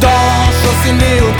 Dans au ciné ou